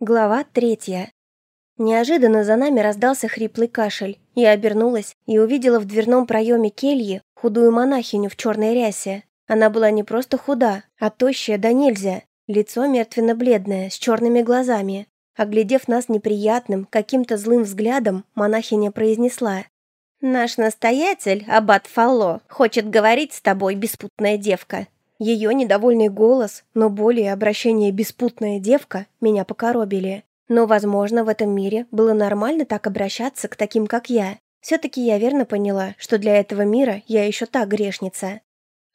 Глава третья. Неожиданно за нами раздался хриплый кашель. Я обернулась и увидела в дверном проеме кельи худую монахиню в черной рясе. Она была не просто худа, а тощая да нельзя. Лицо мертвенно-бледное, с черными глазами. Оглядев нас неприятным, каким-то злым взглядом, монахиня произнесла. «Наш настоятель, аббат Фалло, хочет говорить с тобой, беспутная девка. Ее недовольный голос, но более обращение «беспутная девка» меня покоробили. Но, возможно, в этом мире было нормально так обращаться к таким, как я. Все-таки я верно поняла, что для этого мира я еще та грешница.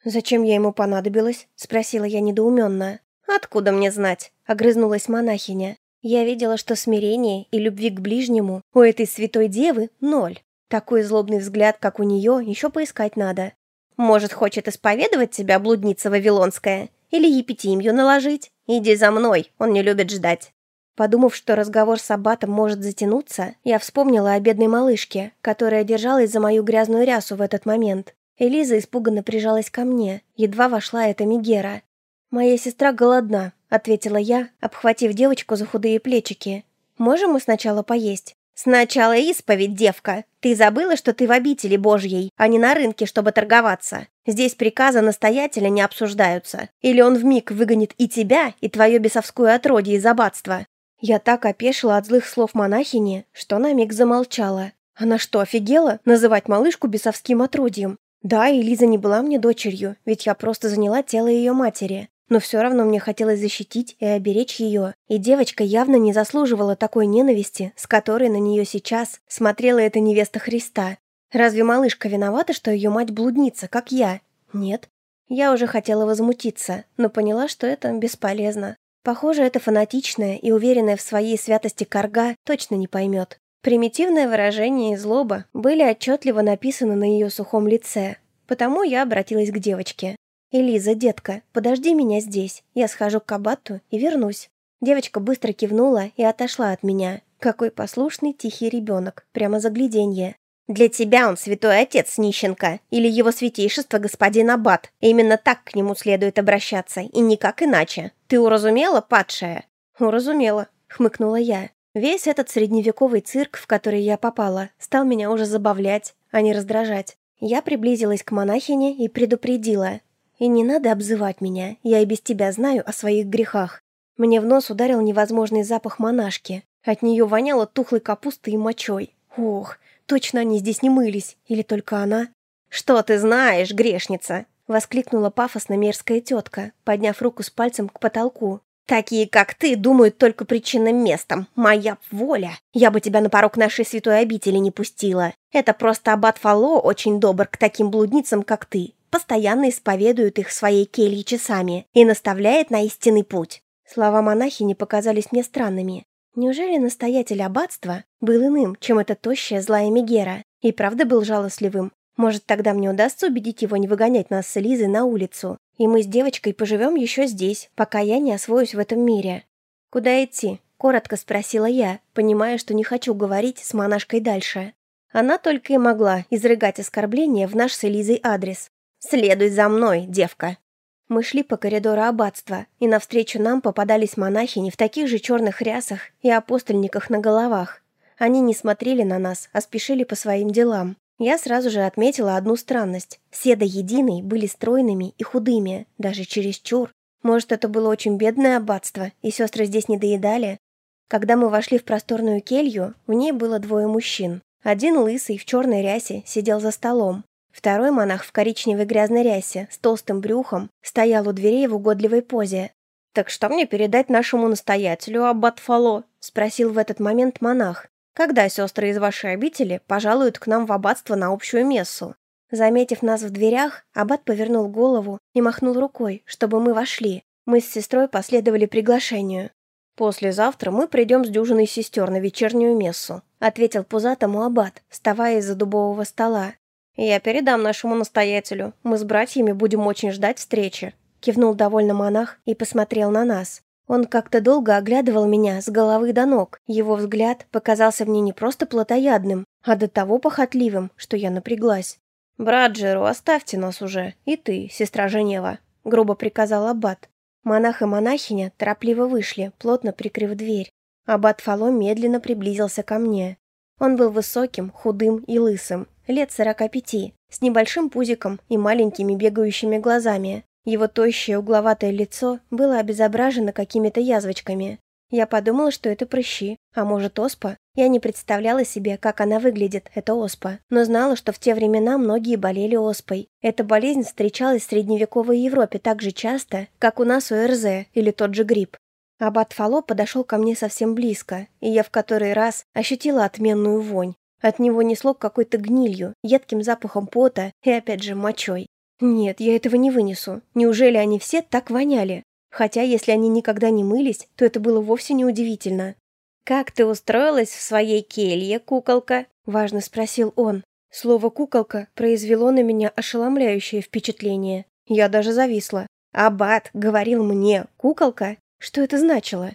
«Зачем я ему понадобилась?» – спросила я недоуменно. «Откуда мне знать?» – огрызнулась монахиня. Я видела, что смирение и любви к ближнему у этой святой девы – ноль. Такой злобный взгляд, как у нее, еще поискать надо. Может, хочет исповедовать тебя, блудница Вавилонская? Или епитимью наложить? Иди за мной, он не любит ждать». Подумав, что разговор с Аббатом может затянуться, я вспомнила о бедной малышке, которая держалась за мою грязную рясу в этот момент. Элиза испуганно прижалась ко мне, едва вошла эта Мигера. «Моя сестра голодна», — ответила я, обхватив девочку за худые плечики. «Можем мы сначала поесть?» «Сначала исповедь, девка. Ты забыла, что ты в обители Божьей, а не на рынке, чтобы торговаться. Здесь приказы настоятеля не обсуждаются. Или он вмиг выгонит и тебя, и твое бесовское отродье из аббатства». Я так опешила от злых слов монахини, что на миг замолчала. Она что, офигела? Называть малышку бесовским отродьем? Да, Элиза не была мне дочерью, ведь я просто заняла тело ее матери. Но все равно мне хотелось защитить и оберечь ее, и девочка явно не заслуживала такой ненависти, с которой на нее сейчас смотрела эта невеста Христа. Разве малышка виновата, что ее мать блудница, как я? Нет. Я уже хотела возмутиться, но поняла, что это бесполезно. Похоже, эта фанатичная и уверенная в своей святости корга точно не поймет. Примитивное выражение и злоба были отчетливо написаны на ее сухом лице, потому я обратилась к девочке. «Элиза, детка, подожди меня здесь. Я схожу к Кабатту и вернусь». Девочка быстро кивнула и отошла от меня. Какой послушный, тихий ребенок. Прямо загляденье. «Для тебя он святой отец Нищенко, или его святейшество господин Аббат. Именно так к нему следует обращаться, и никак иначе. Ты уразумела, падшая?» «Уразумела», — хмыкнула я. Весь этот средневековый цирк, в который я попала, стал меня уже забавлять, а не раздражать. Я приблизилась к монахине и предупредила. И не надо обзывать меня, я и без тебя знаю о своих грехах. Мне в нос ударил невозможный запах монашки. От нее воняло тухлой капустой и мочой. Ох, точно они здесь не мылись. Или только она? «Что ты знаешь, грешница?» Воскликнула пафосно мерзкая тетка, подняв руку с пальцем к потолку. «Такие, как ты, думают только причинным местом. Моя воля! Я бы тебя на порог нашей святой обители не пустила. Это просто аббат Фало очень добр к таким блудницам, как ты постоянно исповедует их в своей келье часами и наставляет на истинный путь. Слова монахини показались мне странными. Неужели настоятель аббатства был иным, чем эта тощая злая Мегера, и правда был жалостливым? Может, тогда мне удастся убедить его не выгонять нас с Элизой на улицу, и мы с девочкой поживем еще здесь, пока я не освоюсь в этом мире. «Куда идти?» – коротко спросила я, понимая, что не хочу говорить с монашкой дальше. Она только и могла изрыгать оскорбления в наш с Элизой адрес, «Следуй за мной, девка!» Мы шли по коридору аббатства, и навстречу нам попадались монахини в таких же черных рясах и апостольниках на головах. Они не смотрели на нас, а спешили по своим делам. Я сразу же отметила одну странность. Все до единой были стройными и худыми, даже чересчур. Может, это было очень бедное аббатство, и сестры здесь не доедали? Когда мы вошли в просторную келью, в ней было двое мужчин. Один лысый в черной рясе сидел за столом, Второй монах в коричневой грязной рясе с толстым брюхом стоял у дверей в угодливой позе. «Так что мне передать нашему настоятелю, аббат Фало?» – спросил в этот момент монах. «Когда сестры из вашей обители пожалуют к нам в аббатство на общую мессу?» Заметив нас в дверях, аббат повернул голову и махнул рукой, чтобы мы вошли. Мы с сестрой последовали приглашению. «Послезавтра мы придем с дюжиной сестер на вечернюю мессу», ответил пузатому аббат, вставая из-за дубового стола. «Я передам нашему настоятелю. Мы с братьями будем очень ждать встречи», — кивнул довольно монах и посмотрел на нас. Он как-то долго оглядывал меня с головы до ног. Его взгляд показался мне не просто плотоядным, а до того похотливым, что я напряглась. «Брат Джеру, оставьте нас уже. И ты, сестра Женева», — грубо приказал Аббат. Монах и монахиня торопливо вышли, плотно прикрыв дверь. Аббат Фало медленно приблизился ко мне. Он был высоким, худым и лысым, лет сорока пяти, с небольшим пузиком и маленькими бегающими глазами. Его тощее угловатое лицо было обезображено какими-то язвочками. Я подумала, что это прыщи, а может оспа. Я не представляла себе, как она выглядит, эта оспа, но знала, что в те времена многие болели оспой. Эта болезнь встречалась в средневековой Европе так же часто, как у нас ОРЗ или тот же грипп. Аббат Фало подошел ко мне совсем близко, и я в который раз ощутила отменную вонь. От него несло какой-то гнилью, едким запахом пота и опять же мочой. Нет, я этого не вынесу. Неужели они все так воняли? Хотя, если они никогда не мылись, то это было вовсе не удивительно. «Как ты устроилась в своей келье, куколка?» – важно спросил он. Слово «куколка» произвело на меня ошеломляющее впечатление. Я даже зависла. «Аббат говорил мне, куколка? Что это значило?